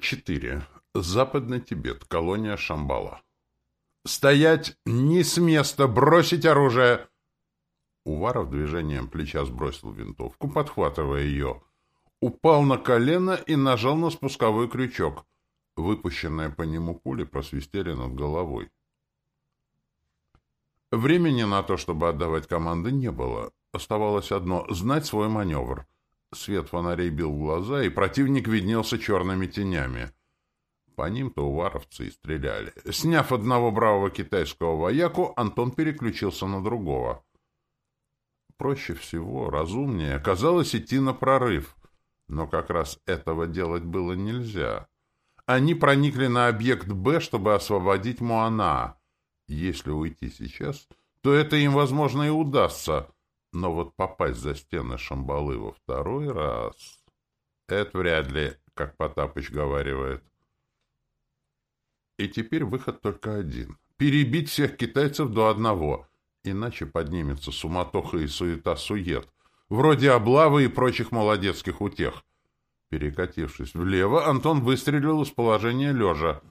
4. Западный Тибет. Колония Шамбала. «Стоять! Не с места! Бросить оружие!» Уваров движением плеча сбросил винтовку, подхватывая ее. Упал на колено и нажал на спусковой крючок. Выпущенные по нему пули просвистели над головой. Времени на то, чтобы отдавать команды, не было. Оставалось одно — знать свой маневр. Свет фонарей бил в глаза, и противник виднелся черными тенями. По ним-то уваровцы и стреляли. Сняв одного бравого китайского вояку, Антон переключился на другого. Проще всего, разумнее, оказалось идти на прорыв. Но как раз этого делать было нельзя. Они проникли на объект «Б», чтобы освободить Муана. Если уйти сейчас, то это им, возможно, и удастся. Но вот попасть за стены Шамбалы во второй раз... Это вряд ли, как Потапыч говаривает. И теперь выход только один. Перебить всех китайцев до одного. Иначе поднимется суматоха и суета-сует. Вроде облавы и прочих молодецких утех. Перекатившись влево, Антон выстрелил из положения лежа.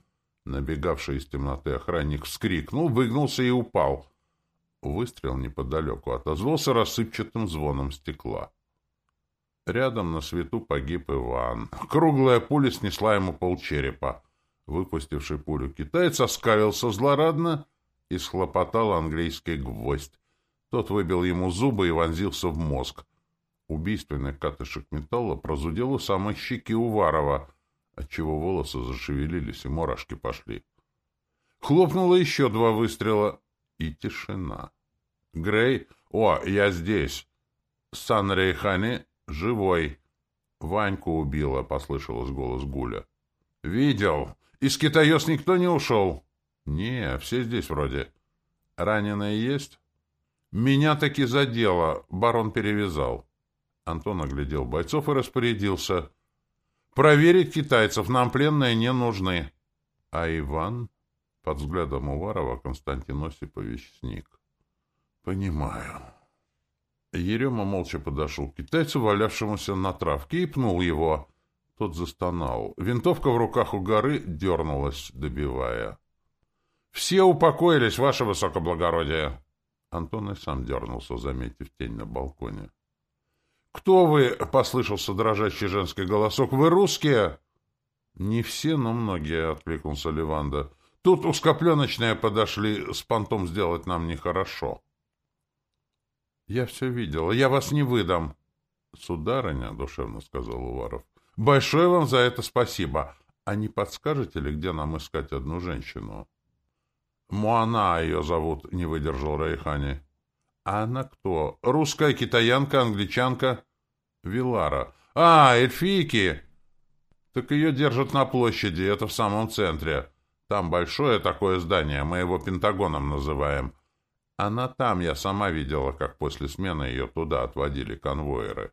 Набегавший из темноты охранник вскрикнул, выгнулся и упал. Выстрел неподалеку отозвался рассыпчатым звоном стекла. Рядом на свету погиб Иван. Круглая пуля снесла ему полчерепа. Выпустивший пулю китаец оскалился злорадно и схлопотал английский гвоздь. Тот выбил ему зубы и вонзился в мозг. Убийственный катышек металла прозудел у самой щеки Уварова, отчего волосы зашевелились и мурашки пошли. Хлопнуло еще два выстрела, и тишина. Грей, о, я здесь. Сан Рейхани живой. Ваньку убила, послышалось голос Гуля. Видел. Из Китаёс никто не ушел? Не, все здесь вроде. Раненые есть? Меня таки задело, барон перевязал. Антон оглядел бойцов и распорядился. Проверить китайцев, нам пленные не нужны. А Иван? Под взглядом Уварова Константин Осипович сник. Понимаю. Ерема молча подошел к китайцу, валявшемуся на травке, и пнул его. Тот застонал. Винтовка в руках у горы дернулась, добивая. «Все упокоились, ваше высокоблагородие!» Антон и сам дернулся, заметив тень на балконе. «Кто вы?» — послышался дрожащий женский голосок. «Вы русские?» «Не все, но многие», — откликнулся Леванда. «Тут узкопленочные подошли, с понтом сделать нам нехорошо». «Я все видела. Я вас не выдам». «Сударыня», — душевно сказал Уваров, — «большое вам за это спасибо. А не подскажете ли, где нам искать одну женщину?» «Муана ее зовут», — не выдержал Райхани. «А она кто? Русская, китаянка, англичанка?» «Вилара. А, эльфийки!» «Так ее держат на площади, это в самом центре. Там большое такое здание, мы его Пентагоном называем. Она там, я сама видела, как после смены ее туда отводили конвоиры».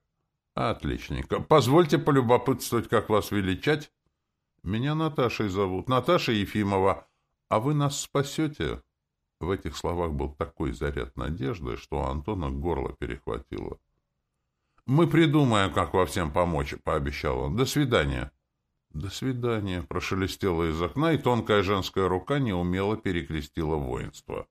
«Отличненько. Позвольте полюбопытствовать, как вас величать?» «Меня Наташей зовут. Наташа Ефимова. А вы нас спасете?» В этих словах был такой заряд надежды, что у Антона горло перехватило. «Мы придумаем, как во всем помочь», — пообещал он. «До свидания». «До свидания», — прошелестело из окна, и тонкая женская рука неумело перекрестила воинство.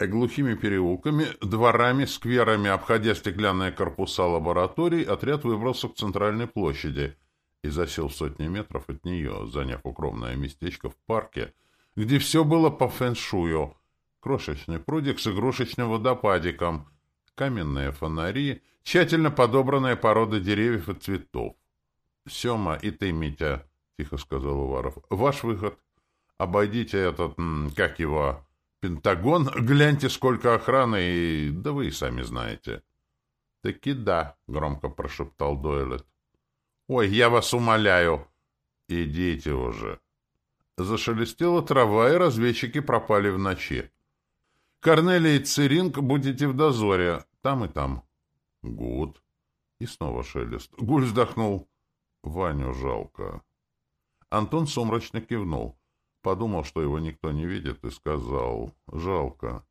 Глухими переулками, дворами, скверами, обходя стеклянные корпуса лабораторий, отряд выбрался к центральной площади и засел сотни метров от нее, заняв укромное местечко в парке, где все было по фэншую. Крошечный прудик с игрушечным водопадиком, каменные фонари, тщательно подобранная порода деревьев и цветов. — Сема, и ты, Митя, — тихо сказал Уваров, — ваш выход. Обойдите этот, как его, Пентагон, гляньте, сколько охраны, и... да вы и сами знаете. — Таки да, — громко прошептал Дойлет. — Ой, я вас умоляю. — Идите уже. Зашелестела трава, и разведчики пропали в ночи. Корнелия и Циринг будете в дозоре, там и там. Гуд. И снова шелест. Гуль вздохнул. Ваню жалко. Антон сумрачно кивнул. Подумал, что его никто не видит, и сказал «Жалко».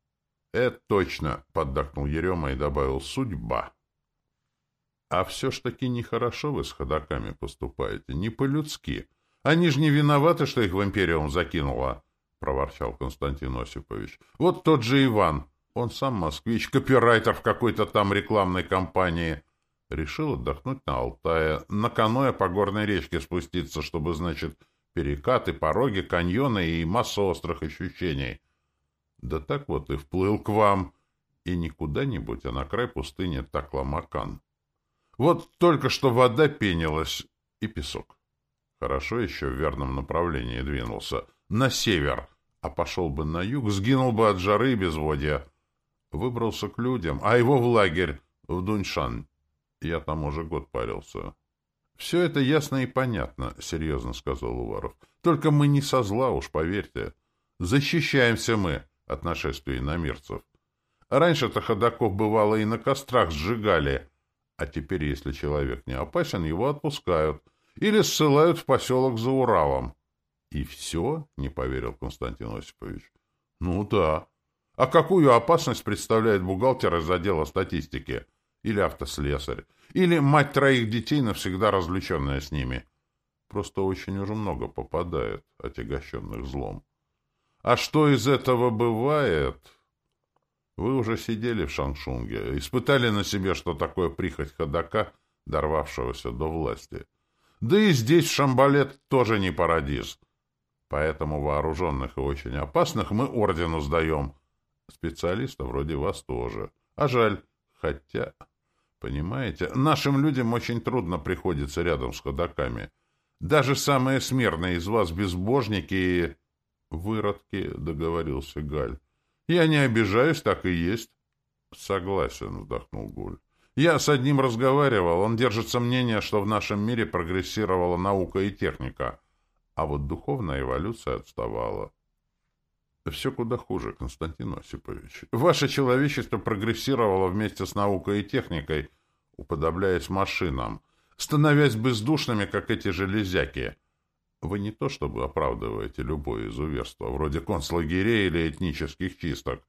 «Это точно», — поддакнул Ерема и добавил «Судьба». «А все ж таки нехорошо вы с ходаками поступаете, не по-людски». Они же не виноваты, что их в империум закинуло, — проворчал Константин Осипович. — Вот тот же Иван. Он сам москвич, копирайтер в какой-то там рекламной кампании. Решил отдохнуть на Алтае, на каноэ по горной речке спуститься, чтобы, значит, перекаты, пороги, каньоны и масса острых ощущений. Да так вот и вплыл к вам. И не куда-нибудь, а на край пустыни Такламакан. Вот только что вода пенилась и песок. Хорошо еще в верном направлении двинулся. На север. А пошел бы на юг, сгинул бы от жары и безводья. Выбрался к людям, а его в лагерь, в Дуньшан. Я там уже год парился. — Все это ясно и понятно, — серьезно сказал Уваров. — Только мы не со зла уж, поверьте. Защищаемся мы от нашествия иномирцев. Раньше-то ходаков бывало и на кострах сжигали, а теперь, если человек не опасен, его отпускают или ссылают в поселок за Уралом. — И все? — не поверил Константин Осипович. — Ну да. А какую опасность представляет бухгалтер из отдела статистики? Или автослесарь? Или мать троих детей, навсегда разлученная с ними? Просто очень уже много попадает, отягощенных злом. А что из этого бывает? Вы уже сидели в Шаншунге, испытали на себе, что такое прихоть ходока, дорвавшегося до власти. Да и здесь, Шамбалет, тоже не парадиз. Поэтому вооруженных и очень опасных мы ордену сдаем. Специалистов вроде вас тоже. А жаль. Хотя, понимаете, нашим людям очень трудно приходится рядом с ходоками. Даже самые смирные из вас безбожники и... Выродки, — договорился Галь. Я не обижаюсь, так и есть. Согласен, — вздохнул Гуль. Я с одним разговаривал, он держится мнения, что в нашем мире прогрессировала наука и техника, а вот духовная эволюция отставала. Все куда хуже, Константин Осипович. Ваше человечество прогрессировало вместе с наукой и техникой, уподобляясь машинам, становясь бездушными, как эти железяки. Вы не то чтобы оправдываете любое изуверство, вроде концлагерей или этнических чисток.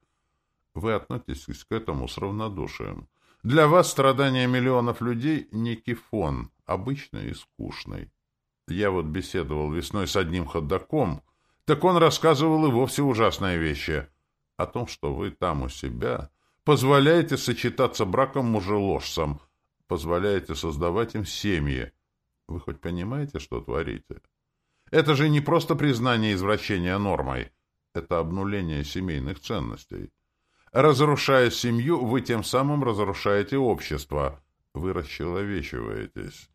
Вы относитесь к этому с равнодушием. Для вас страдания миллионов людей — некий фон, обычный и скучный. Я вот беседовал весной с одним ходоком, так он рассказывал и вовсе ужасные вещи. О том, что вы там у себя позволяете сочетаться браком мужеложцам, позволяете создавать им семьи. Вы хоть понимаете, что творите? Это же не просто признание извращения нормой. Это обнуление семейных ценностей. Разрушая семью, вы тем самым разрушаете общество. Вы расчеловечиваетесь.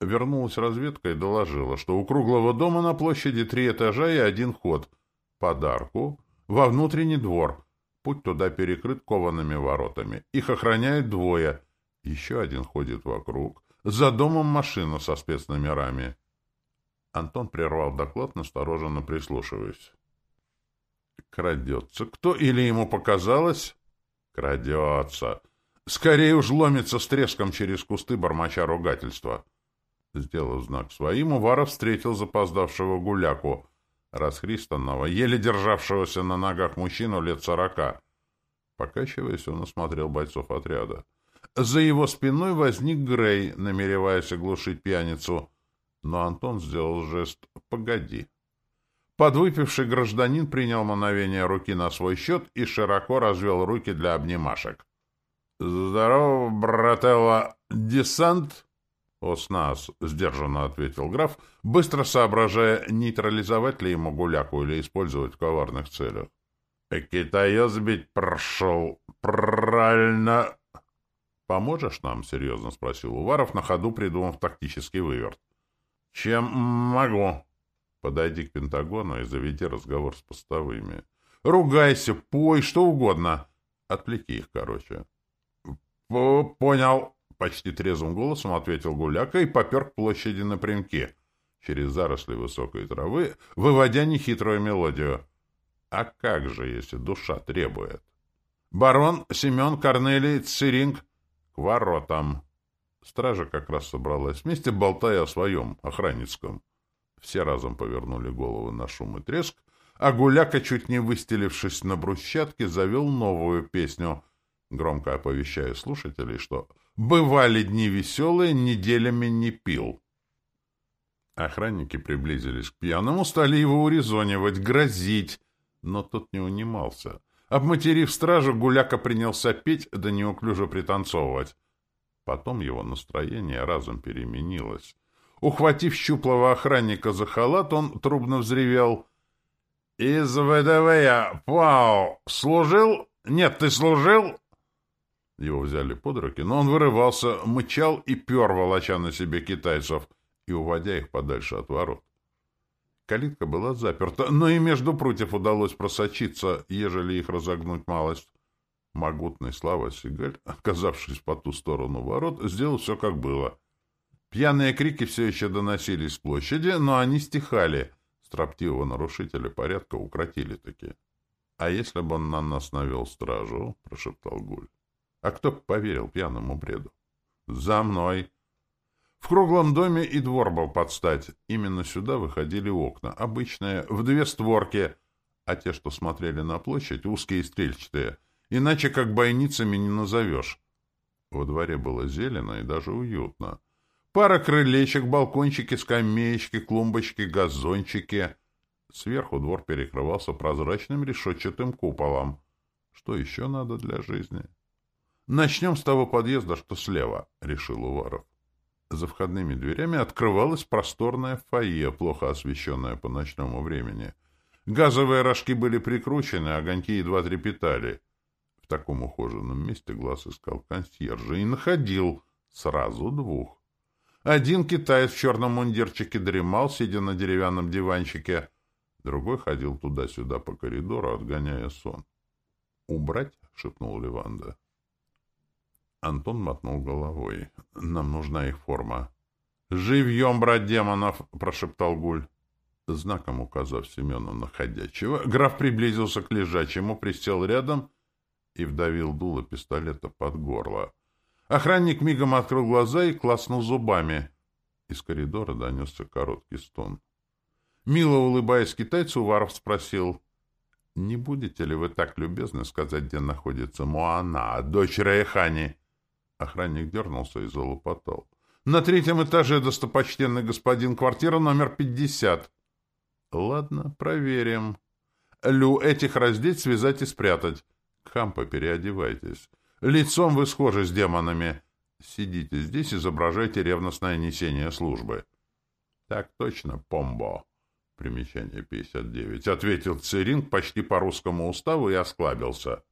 Вернулась разведка и доложила, что у круглого дома на площади три этажа и один ход. Подарку. Во внутренний двор. Путь туда перекрыт коваными воротами. Их охраняют двое. Еще один ходит вокруг. За домом машина со спецномерами. Антон прервал доклад, настороженно прислушиваясь. Крадется. Кто или ему показалось? Крадется. Скорее уж ломится с треском через кусты бормоча ругательства. Сделав знак своим, Уваров встретил запоздавшего гуляку, расхристанного, еле державшегося на ногах мужчину лет сорока. Покачиваясь, он осмотрел бойцов отряда. За его спиной возник Грей, намереваясь оглушить пьяницу, но Антон сделал жест «погоди». Подвыпивший гражданин принял мановение руки на свой счет и широко развел руки для обнимашек. «Здорово, брателло! Десант?» «Ос нас», — сдержанно ответил граф, быстро соображая, нейтрализовать ли ему гуляку или использовать в коварных целях. «Китаец бить прошел. Правильно!» «Поможешь нам?» — серьезно спросил Уваров, на ходу придумав тактический выверт. «Чем могу?» Подойди к Пентагону и заведи разговор с постовыми. Ругайся, пой, что угодно. Отвлеки их, короче. — Понял, — почти трезвым голосом ответил Гуляка и попер к площади напрямки, через заросли высокой травы, выводя нехитрую мелодию. А как же, если душа требует? Барон Семен Корнелий Циринг к воротам. Стража как раз собралась вместе, болтая о своем охранницком. Все разом повернули головы на шум и треск, а Гуляка, чуть не выстелившись на брусчатке, завел новую песню, громко оповещая слушателей, что «бывали дни веселые, неделями не пил». Охранники приблизились к пьяному, стали его урезонивать, грозить, но тот не унимался. Обматерив стражу, Гуляка принялся петь, да неуклюже пританцовывать. Потом его настроение разом переменилось. Ухватив щуплого охранника за халат, он трубно взревел. «Из ВДВ Пау служил? Нет, ты служил?» Его взяли под руки, но он вырывался, мычал и пер, волоча на себе китайцев и уводя их подальше от ворот. Калитка была заперта, но и между прутьев удалось просочиться, ежели их разогнуть малость. Могутный Слава Сигаль, оказавшись по ту сторону ворот, сделал все, как было. Пьяные крики все еще доносились с площади, но они стихали. Строптивого нарушителя порядка укротили таки. — А если бы он на нас навел стражу? — прошептал Гуль. — А кто поверил пьяному бреду? — За мной! В круглом доме и двор был под стать. Именно сюда выходили окна, обычные, в две створки, а те, что смотрели на площадь, узкие и стрельчатые — Иначе как бойницами не назовешь. Во дворе было зелено и даже уютно. Пара крылечек, балкончики, скамеечки, клумбочки, газончики. Сверху двор перекрывался прозрачным решетчатым куполом. Что еще надо для жизни? Начнем с того подъезда, что слева, — решил Уваров. За входными дверями открывалось просторное фойе, плохо освещенное по ночному времени. Газовые рожки были прикручены, огоньки едва трепетали таком ухоженном месте глаз искал консьержа и находил сразу двух. Один китаец в черном мундирчике дремал, сидя на деревянном диванчике, другой ходил туда-сюда по коридору, отгоняя сон. «Убрать?» — шепнул Леванда. Антон мотнул головой. «Нам нужна их форма». «Живьем, брат демонов!» — прошептал Гуль. Знаком указав Семену на ходячего, граф приблизился к лежачему, присел рядом и вдавил дуло пистолета под горло. Охранник мигом открыл глаза и класнул зубами. Из коридора донесся короткий стон. Мило улыбаясь китайцу, Варов спросил, «Не будете ли вы так любезны сказать, где находится Муана, дочь Райхани?» Охранник дернулся и залопотал. «На третьем этаже, достопочтенный господин, квартира номер пятьдесят». «Ладно, проверим. Лю, этих раздеть, связать и спрятать. Хампа, переодевайтесь. Лицом вы схожи с демонами. Сидите здесь, изображайте ревностное несение службы. Так точно, Помбо. Примечание 59. Ответил Церинг почти по русскому уставу и осклабился.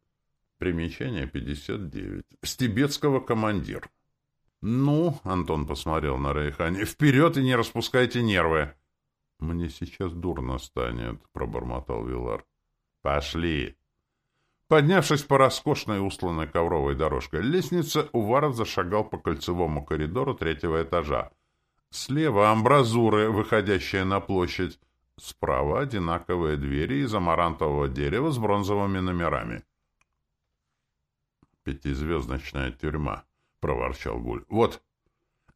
Примечание 59. С тибетского командир. «Ну», — Антон посмотрел на Рейхани, — «вперед и не распускайте нервы». «Мне сейчас дурно станет», — пробормотал Вилар. «Пошли». Поднявшись по роскошной устланной ковровой дорожкой лестнице, Уваров зашагал по кольцевому коридору третьего этажа. Слева амбразуры, выходящие на площадь. Справа одинаковые двери из амарантового дерева с бронзовыми номерами. «Пятизвездочная тюрьма», — проворчал Гуль. «Вот».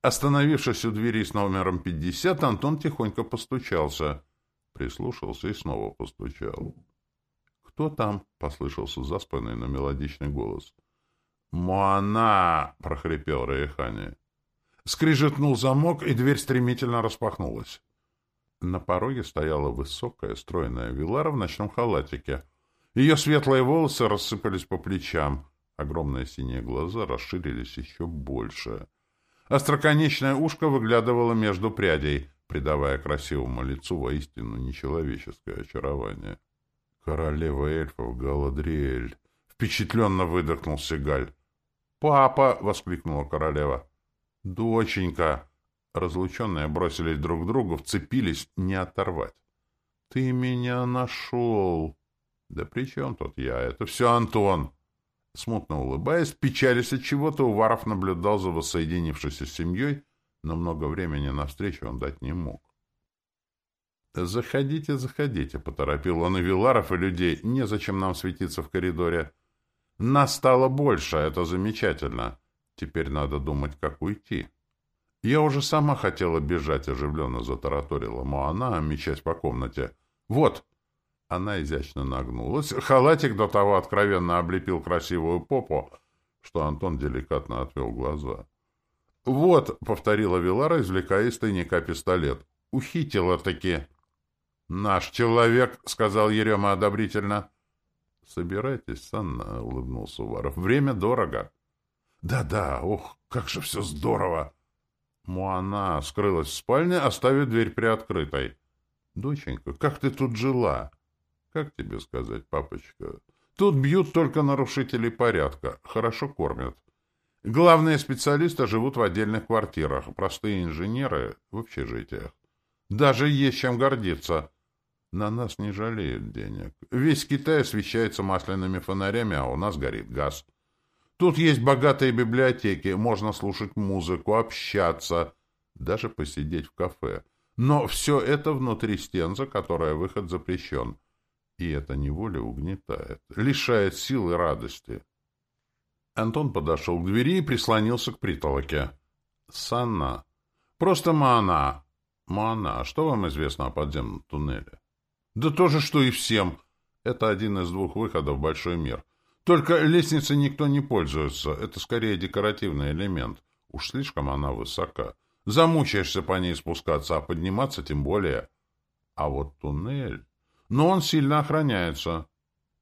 Остановившись у двери с номером пятьдесят, Антон тихонько постучался. Прислушался и снова постучал. «Кто там?» — послышался заспанный, но мелодичный голос. «Моана!» — прохрипел Рейхани. Скрижетнул замок, и дверь стремительно распахнулась. На пороге стояла высокая, стройная Вилара в ночном халатике. Ее светлые волосы рассыпались по плечам. Огромные синие глаза расширились еще больше. Остроконечное ушко выглядывало между прядей, придавая красивому лицу воистину нечеловеческое очарование. Королева эльфов Галадриэль. Впечатленно выдохнул Сигаль. «Папа!» — воскликнула королева. «Доченька!» Разлученные бросились друг к другу, вцепились, не оторвать. «Ты меня нашел!» «Да при чем тут я? Это все Антон!» Смутно улыбаясь, печались от чего-то, Уваров наблюдал за воссоединившейся семьей, но много времени навстречу он дать не мог. «Заходите, заходите», — поторопил он и Виларов, и людей. «Незачем нам светиться в коридоре. Нас стало больше, это замечательно. Теперь надо думать, как уйти». «Я уже сама хотела бежать», — оживленно затараторила Моана, мечась по комнате. «Вот!» Она изящно нагнулась. Халатик до того откровенно облепил красивую попу, что Антон деликатно отвел глаза. «Вот», — повторила Вилара, извлекая из тайника пистолет. Ухитила-таки. «Наш человек», — сказал Ерема одобрительно. «Собирайтесь, Санна», — улыбнулся Уваров. «Время дорого». «Да-да, ох, как же все здорово!» Муана скрылась в спальне, оставив дверь приоткрытой. «Доченька, как ты тут жила?» «Как тебе сказать, папочка?» «Тут бьют только нарушителей порядка. Хорошо кормят. Главные специалисты живут в отдельных квартирах, простые инженеры — в общежитиях. Даже есть чем гордиться. На нас не жалеют денег. Весь Китай освещается масляными фонарями, а у нас горит газ. Тут есть богатые библиотеки, можно слушать музыку, общаться, даже посидеть в кафе. Но все это внутри стен, за которое выход запрещен. И это неволя угнетает, лишает сил и радости. Антон подошел к двери и прислонился к притолоке. «Санна. Просто Маана. Маана, а что вам известно о подземном туннеле?» Да то же, что и всем. Это один из двух выходов в большой мир. Только лестницей никто не пользуется. Это скорее декоративный элемент. Уж слишком она высока. Замучаешься по ней спускаться, а подниматься тем более. А вот туннель... Но он сильно охраняется.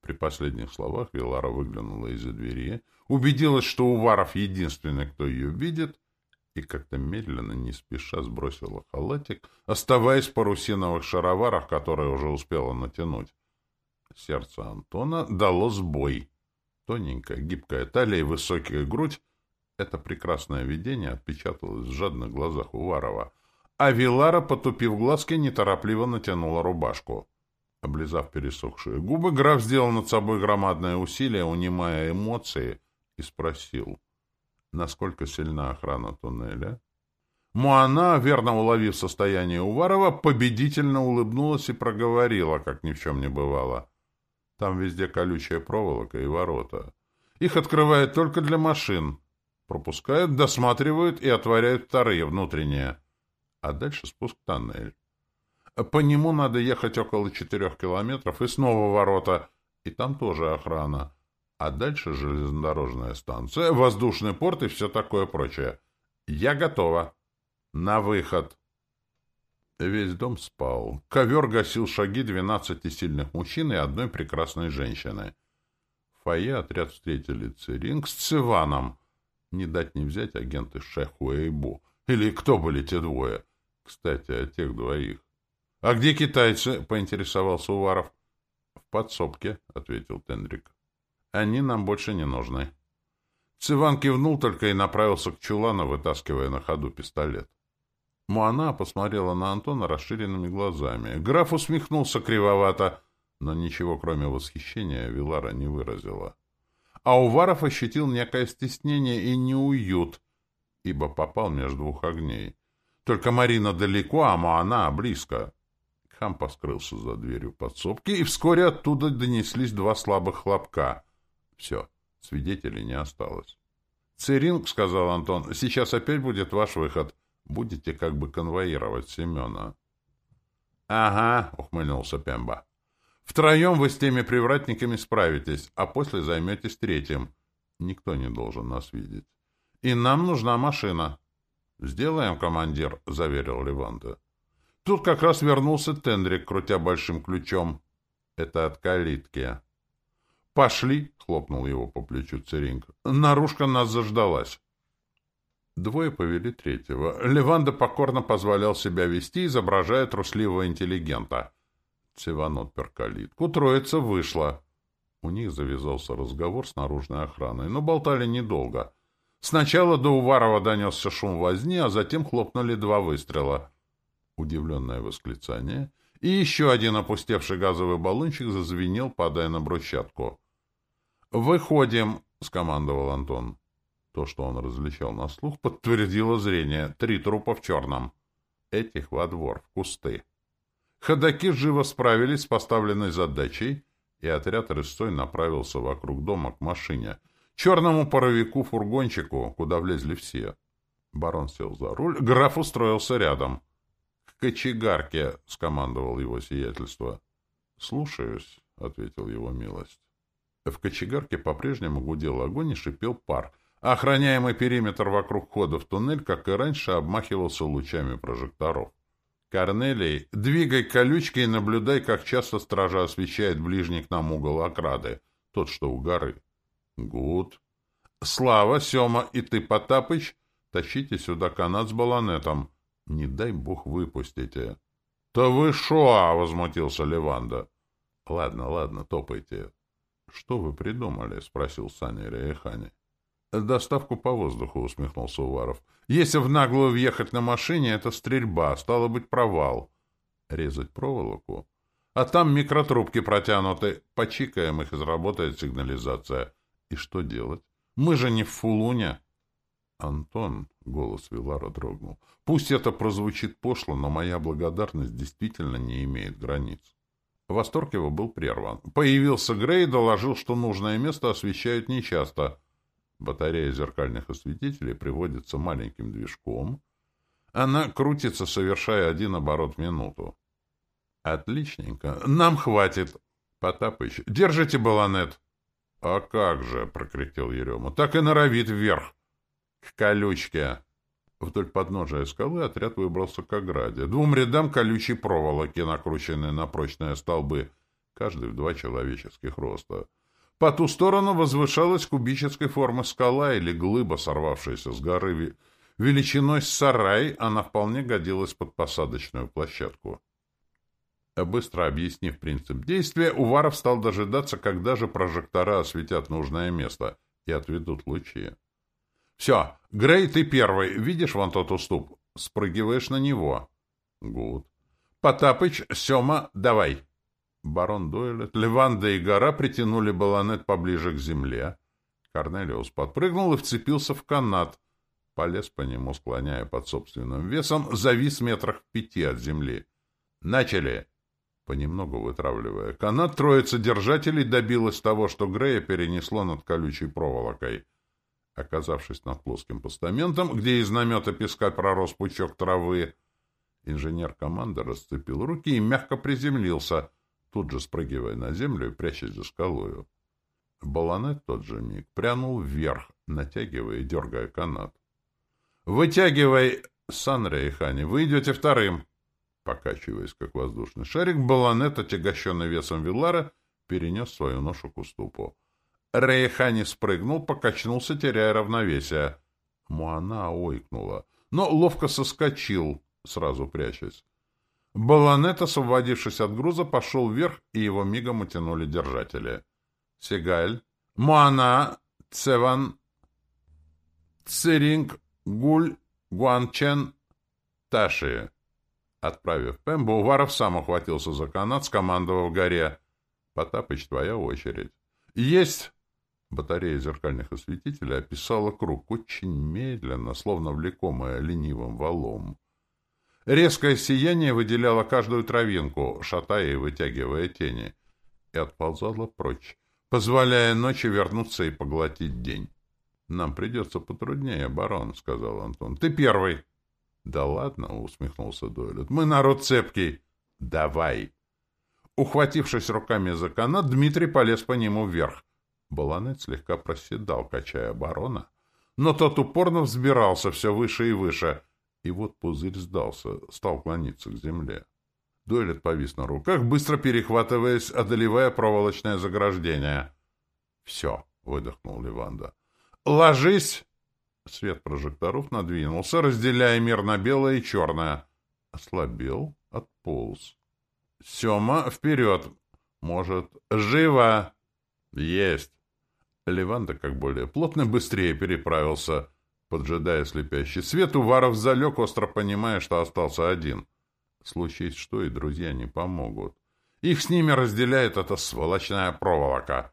При последних словах Вилара выглянула из-за двери, убедилась, что Уваров единственный, кто ее видит, и как-то медленно, не спеша сбросила халатик, оставаясь в парусиновых шароварах, которые уже успела натянуть. Сердце Антона дало сбой. Тоненькая, гибкая талия и высокая грудь — это прекрасное видение отпечаталось в жадных глазах Уварова. А Вилара, потупив глазки, неторопливо натянула рубашку. Облизав пересохшие губы, граф сделал над собой громадное усилие, унимая эмоции, и спросил — насколько сильна охрана туннеля. Муана, верно уловив состояние Уварова, победительно улыбнулась и проговорила, как ни в чем не бывало. Там везде колючая проволока и ворота. Их открывают только для машин. Пропускают, досматривают и отворяют вторые, внутренние. А дальше спуск в тоннель. По нему надо ехать около четырех километров и снова ворота, и там тоже охрана а дальше железнодорожная станция, воздушный порт и все такое прочее. Я готова. На выход. Весь дом спал. Ковер гасил шаги двенадцати сильных мужчин и одной прекрасной женщины. В фойе отряд встретили Циринг с Циваном. Не дать не взять агенты Шеху Эйбу. Или кто были те двое? Кстати, о тех двоих. — А где китайцы? — поинтересовался Уваров. — В подсобке, — ответил Тендрик. Они нам больше не нужны. Циван кивнул только и направился к чулану, вытаскивая на ходу пистолет. Муана посмотрела на Антона расширенными глазами. Граф усмехнулся кривовато, но ничего, кроме восхищения, Вилара не выразила. А Уваров ощутил некое стеснение и неуют, ибо попал между двух огней. Только Марина далеко, а Муана близко. Хам поскрылся за дверью подсобки, и вскоре оттуда донеслись два слабых хлопка — все, свидетелей не осталось. «Циринг», — сказал Антон, — «сейчас опять будет ваш выход. Будете как бы конвоировать Семена». «Ага», — ухмыльнулся Пемба. «Втроем вы с теми привратниками справитесь, а после займетесь третьим. Никто не должен нас видеть. И нам нужна машина». «Сделаем, командир», — заверил Леванта. Тут как раз вернулся Тендрик, крутя большим ключом. «Это от калитки». «Пошли!» — хлопнул его по плечу Церинг. «Наружка нас заждалась!» Двое повели третьего. Леванда покорно позволял себя вести, изображая трусливого интеллигента. Циван отпер калитку. Троица вышла. У них завязался разговор с наружной охраной, но болтали недолго. Сначала до Уварова донесся шум возни, а затем хлопнули два выстрела. Удивленное восклицание — и еще один опустевший газовый баллончик зазвенел, падая на брусчатку. «Выходим!» — скомандовал Антон. То, что он различал на слух, подтвердило зрение. Три трупа в черном. Этих во двор, в кусты. Ходаки живо справились с поставленной задачей, и отряд рысцой направился вокруг дома к машине. Черному паровику-фургончику, куда влезли все. Барон сел за руль, граф устроился рядом — кочегарке, — скомандовал его сиятельство. — Слушаюсь, — ответил его милость. В кочегарке по-прежнему гудел огонь и шипел пар. Охраняемый периметр вокруг входа в туннель, как и раньше, обмахивался лучами прожекторов. Корнелий, двигай колючки и наблюдай, как часто стража освещает ближний к нам угол окрады, тот, что у горы. Гуд. Слава, Сема и ты, Потапыч, тащите сюда канат с баланетом. Не дай бог выпустите. — Да вы шо? — возмутился Леванда. — Ладно, ладно, топайте. — Что вы придумали? — спросил Саня Реехани. — Доставку по воздуху, — усмехнулся Уваров. — Если в наглую въехать на машине, это стрельба, стало быть, провал. Резать проволоку? А там микротрубки протянуты. Почикаем их, и заработает сигнализация. И что делать? Мы же не в Фулуне. Антон, — голос Вилара дрогнул, — пусть это прозвучит пошло, но моя благодарность действительно не имеет границ. Восторг его был прерван. Появился Грей и доложил, что нужное место освещают нечасто. Батарея зеркальных осветителей приводится маленьким движком. Она крутится, совершая один оборот в минуту. Отличненько. Нам хватит. Потапыч, держите баланет. А как же, прокричал Ерема. Так и норовит вверх. К колючке. Вдоль подножия скалы отряд выбрался к ограде. Двум рядам колючей проволоки, накрученные на прочные столбы, каждый в два человеческих роста. По ту сторону возвышалась кубической формы скала или глыба, сорвавшаяся с горы величиной с сарай, она вполне годилась под посадочную площадку. Быстро объяснив принцип действия, Уваров стал дожидаться, когда же прожектора осветят нужное место и отведут лучи. Все, Грей, ты первый. Видишь вон тот уступ? Спрыгиваешь на него. Гуд. Потапыч, Сема, давай. Барон Дойлет, Леванда и Гора притянули баланет поближе к земле. Корнелиус подпрыгнул и вцепился в канат. Полез по нему, склоняя под собственным весом, завис метрах в пяти от земли. «Начали!» Понемногу вытравливая канат, троица держателей добилась того, что Грея перенесло над колючей проволокой — Оказавшись над плоским постаментом, где из намета песка пророс пучок травы, инженер команды расцепил руки и мягко приземлился, тут же спрыгивая на землю и прячась за скалою. Баланет тот же миг прянул вверх, натягивая и дергая канат. «Вытягивай, Санре и Хани, вы идете вторым!» Покачиваясь, как воздушный шарик, Баланет, отягощенный весом Виллара, перенес свою ношу к уступу. Рейхани спрыгнул, покачнулся, теряя равновесие. Муана ойкнула, но ловко соскочил, сразу прячась. Баланет, освободившись от груза, пошел вверх, и его мигом утянули держатели. Сигаль, Муана, Цеван, Циринг, Гуль, Гуанчен, Таши. Отправив Пембу, Уваров сам ухватился за канат, скомандовав горе. «Потапыч, твоя очередь». «Есть!» Батарея зеркальных осветителей описала круг очень медленно, словно влекомая ленивым валом. Резкое сияние выделяло каждую травинку, шатая и вытягивая тени, и отползало прочь, позволяя ночи вернуться и поглотить день. — Нам придется потруднее, барон, — сказал Антон. — Ты первый. — Да ладно, — усмехнулся Дойлет. — Мы народ цепкий. — Давай. Ухватившись руками за канат, Дмитрий полез по нему вверх. Баланет слегка проседал, качая барона, но тот упорно взбирался все выше и выше, и вот пузырь сдался, стал клониться к земле. Дойлет повис на руках, быстро перехватываясь, одолевая проволочное заграждение. «Все», — выдохнул Ливанда. «Ложись!» Свет прожекторов надвинулся, разделяя мир на белое и черное. Ослабел, отполз. «Сема, вперед! Может, живо!» «Есть!» Леванда, как более плотно, быстрее переправился. Поджидая слепящий свет, Уваров залег, остро понимая, что остался один. Случись что, и друзья не помогут. Их с ними разделяет эта сволочная проволока.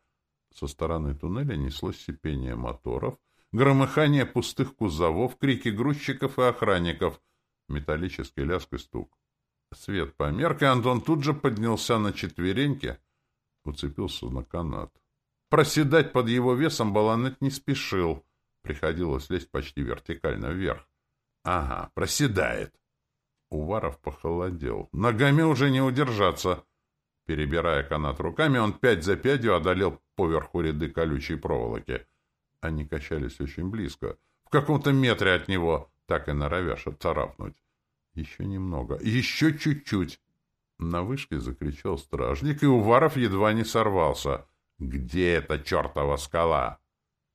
Со стороны туннеля неслось сипение моторов, громыхание пустых кузовов, крики грузчиков и охранников, металлический лязг и стук. Свет померк, и Антон тут же поднялся на четвереньки, уцепился на канат. Проседать под его весом Баланет не спешил. Приходилось лезть почти вертикально вверх. Ага, проседает. Уваров похолодел. Ногами уже не удержаться. Перебирая канат руками, он пять за пятью одолел поверху ряды колючей проволоки. Они качались очень близко, в каком-то метре от него, так и норовяш царапнуть. Еще немного. Еще чуть-чуть. На вышке закричал стражник, и Уваров едва не сорвался. «Где эта чертова скала?»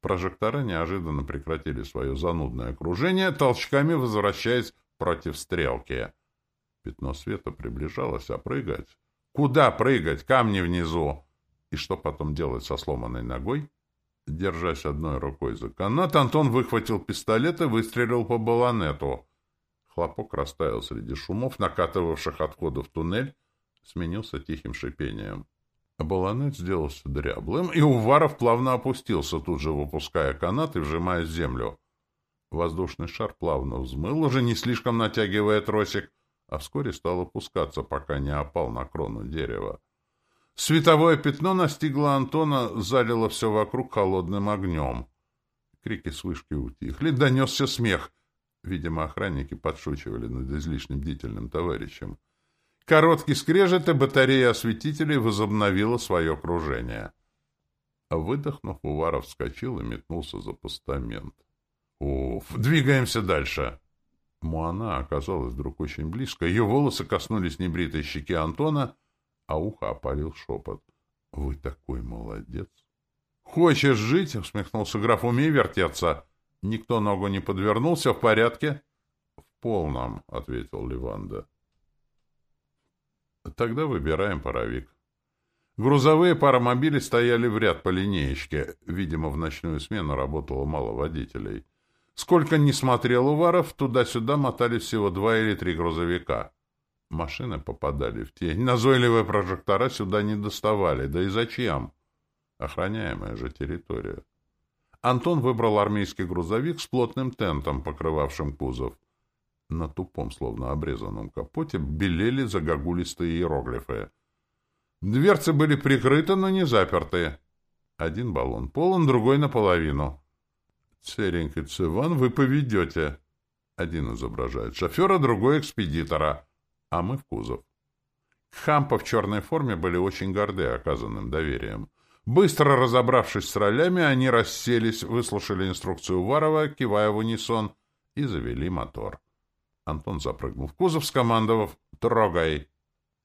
Прожектора неожиданно прекратили свое занудное окружение, толчками возвращаясь против стрелки. Пятно света приближалось, а прыгать? Куда прыгать? Камни внизу! И что потом делать со сломанной ногой? Держась одной рукой за канат, Антон выхватил пистолет и выстрелил по баллонету. Хлопок растаял среди шумов, накатывавших от входа в туннель, сменился тихим шипением. Баллонет сделался дряблым, и Уваров плавно опустился, тут же выпуская канат и вжимая землю. Воздушный шар плавно взмыл, уже не слишком натягивая тросик, а вскоре стал опускаться, пока не опал на крону дерева. Световое пятно настигло Антона, залило все вокруг холодным огнем. Крики с вышки утихли, донесся смех. Видимо, охранники подшучивали над излишне бдительным товарищем. Короткий скрежет, и батарея осветителей возобновила свое кружение. Выдохнув, Уваров вскочил и метнулся за постамент. «Уф, двигаемся дальше!» Муана оказалась вдруг очень близко. Ее волосы коснулись небритой щеки Антона, а ухо опалил шепот. — Вы такой молодец! — Хочешь жить? — усмехнулся граф. — Умей вертеться. Никто ногу не подвернулся. В порядке? — В полном, — ответил Ливанда. — Тогда выбираем паровик. Грузовые паромобили стояли в ряд по линеечке. Видимо, в ночную смену работало мало водителей. Сколько ни смотрел Уваров, туда-сюда мотались всего два или три грузовика. Машины попадали в тень. Назойливые прожектора сюда не доставали. Да и зачем? Охраняемая же территория. Антон выбрал армейский грузовик с плотным тентом, покрывавшим кузов. На тупом, словно обрезанном капоте, белели загогулистые иероглифы. Дверцы были прикрыты, но не заперты. Один баллон полон, другой наполовину. Серенький Циван вы поведете. Один изображает шофера, другой — экспедитора а мы в кузов. Хампа в черной форме были очень горды оказанным доверием. Быстро разобравшись с ролями, они расселись, выслушали инструкцию Варова, кивая в унисон, и завели мотор. Антон запрыгнул в кузов, скомандовав «Трогай!».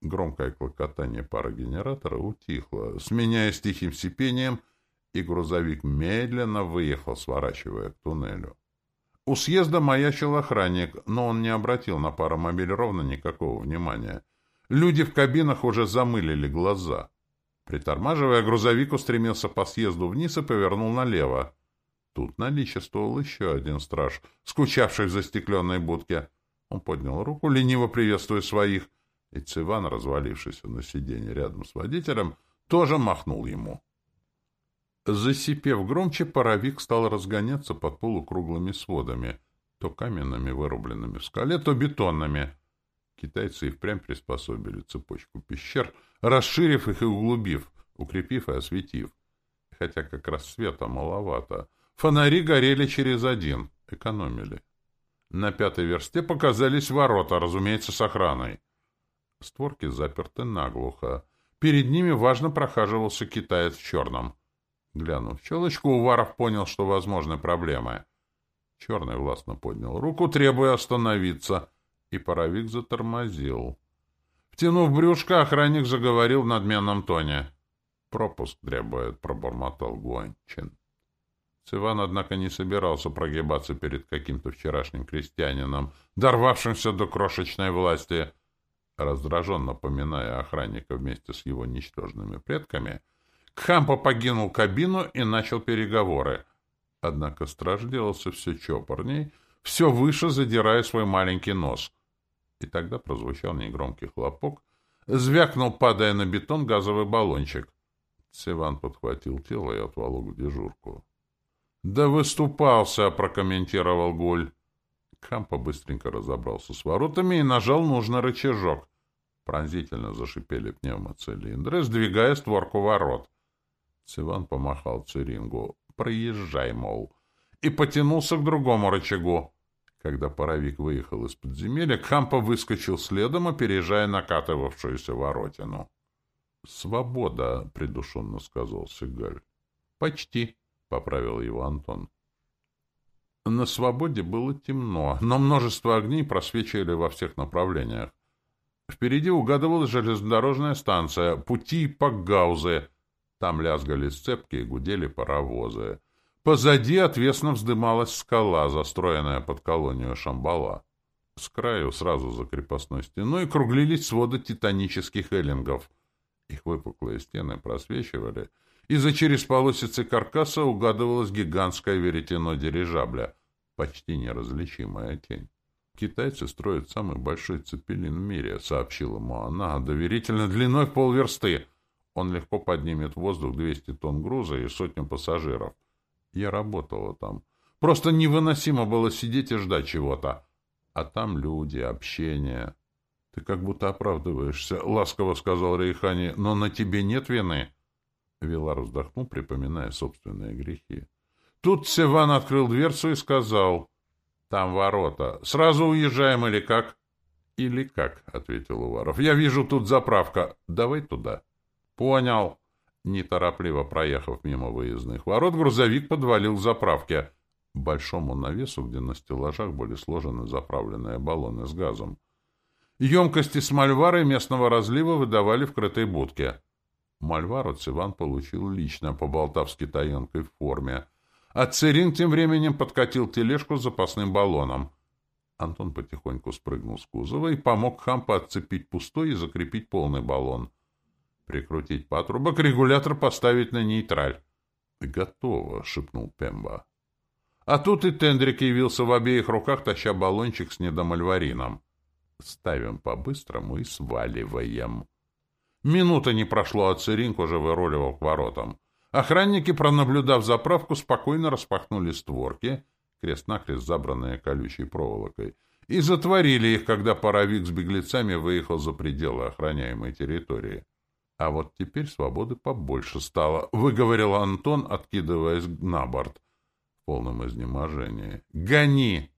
Громкое клокотание парогенератора утихло, сменяясь тихим сипением, и грузовик медленно выехал, сворачивая к туннелю. У съезда маячил охранник, но он не обратил на паромобиль ровно никакого внимания. Люди в кабинах уже замылили глаза. Притормаживая, грузовик устремился по съезду вниз и повернул налево. Тут наличествовал еще один страж, скучавший в застекленной будке. Он поднял руку, лениво приветствуя своих, и Циван, развалившийся на сиденье рядом с водителем, тоже махнул ему. Засипев громче, паровик стал разгоняться под полукруглыми сводами, то каменными, вырубленными в скале, то бетонными. Китайцы и впрямь приспособили цепочку пещер, расширив их и углубив, укрепив и осветив. Хотя как раз света маловато. Фонари горели через один, экономили. На пятой версте показались ворота, разумеется, с охраной. Створки заперты наглухо. Перед ними важно прохаживался китаец в черном — Глянув в челочку, Уваров понял, что возможны проблемы. Черный властно поднял руку, требуя остановиться, и паровик затормозил. Втянув брюшко, охранник заговорил в надменном тоне. «Пропуск требует», — пробормотал Гуанчин. Циван, однако, не собирался прогибаться перед каким-то вчерашним крестьянином, дорвавшимся до крошечной власти. Раздраженно поминая охранника вместе с его ничтожными предками — Хампа покинул кабину и начал переговоры. Однако страж делался все чопорней, все выше задирая свой маленький нос. И тогда прозвучал негромкий хлопок, звякнул, падая на бетон, газовый баллончик. Сиван подхватил тело и отволок в дежурку. — Да выступался, — прокомментировал Гуль. Хампа быстренько разобрался с воротами и нажал нужный рычажок. Пронзительно зашипели пневмоцилиндры, сдвигая створку ворот. Сиван помахал Церингу. «Проезжай, мол». И потянулся к другому рычагу. Когда паровик выехал из подземелья, Кампа выскочил следом, опережая накатывавшуюся воротину. «Свобода», — придушенно сказал Сигаль. «Почти», — поправил его Антон. На свободе было темно, но множество огней просвечивали во всех направлениях. Впереди угадывалась железнодорожная станция, пути Пакгаузы. Там лязгали сцепки и гудели паровозы. Позади отвесно вздымалась скала, застроенная под колонию Шамбала. С краю, сразу за крепостной стеной, круглились своды титанических эллингов. Их выпуклые стены просвечивали, и за через полосицы каркаса угадывалась гигантское веретено дирижабля, почти неразличимая тень. «Китайцы строят самый большой цепелин в мире», — сообщила ему она, доверительно длиной в полверсты. Он легко поднимет в воздух 200 тонн груза и сотню пассажиров. Я работала там. Просто невыносимо было сидеть и ждать чего-то. А там люди, общение. Ты как будто оправдываешься, — ласково сказал Рейхани, — но на тебе нет вины. Вилар вздохнул, припоминая собственные грехи. Тут Севан открыл дверцу и сказал, — Там ворота. Сразу уезжаем или как? — Или как, — ответил Уваров. — Я вижу, тут заправка. Давай туда. — Понял. Неторопливо проехав мимо выездных ворот, грузовик подвалил к заправке. Большому навесу, где на стеллажах были сложены заправленные баллоны с газом. Емкости с мальварой местного разлива выдавали в крытой будке. Мальвару Циван получил лично, поболтав с китаянкой в форме. А Церин тем временем подкатил тележку с запасным баллоном. Антон потихоньку спрыгнул с кузова и помог Хампа отцепить пустой и закрепить полный баллон. Прикрутить патрубок, регулятор поставить на нейтраль. «Готово», — шепнул Пемба. А тут и Тендрик явился в обеих руках, таща баллончик с недомальварином. Ставим по-быстрому и сваливаем. Минута не прошло, а Циринг уже выруливал к воротам. Охранники, пронаблюдав заправку, спокойно распахнули створки, крест-накрест забранные колючей проволокой, и затворили их, когда паровик с беглецами выехал за пределы охраняемой территории. А вот теперь свободы побольше стало, — выговорил Антон, откидываясь на борт в полном изнеможении. — Гони!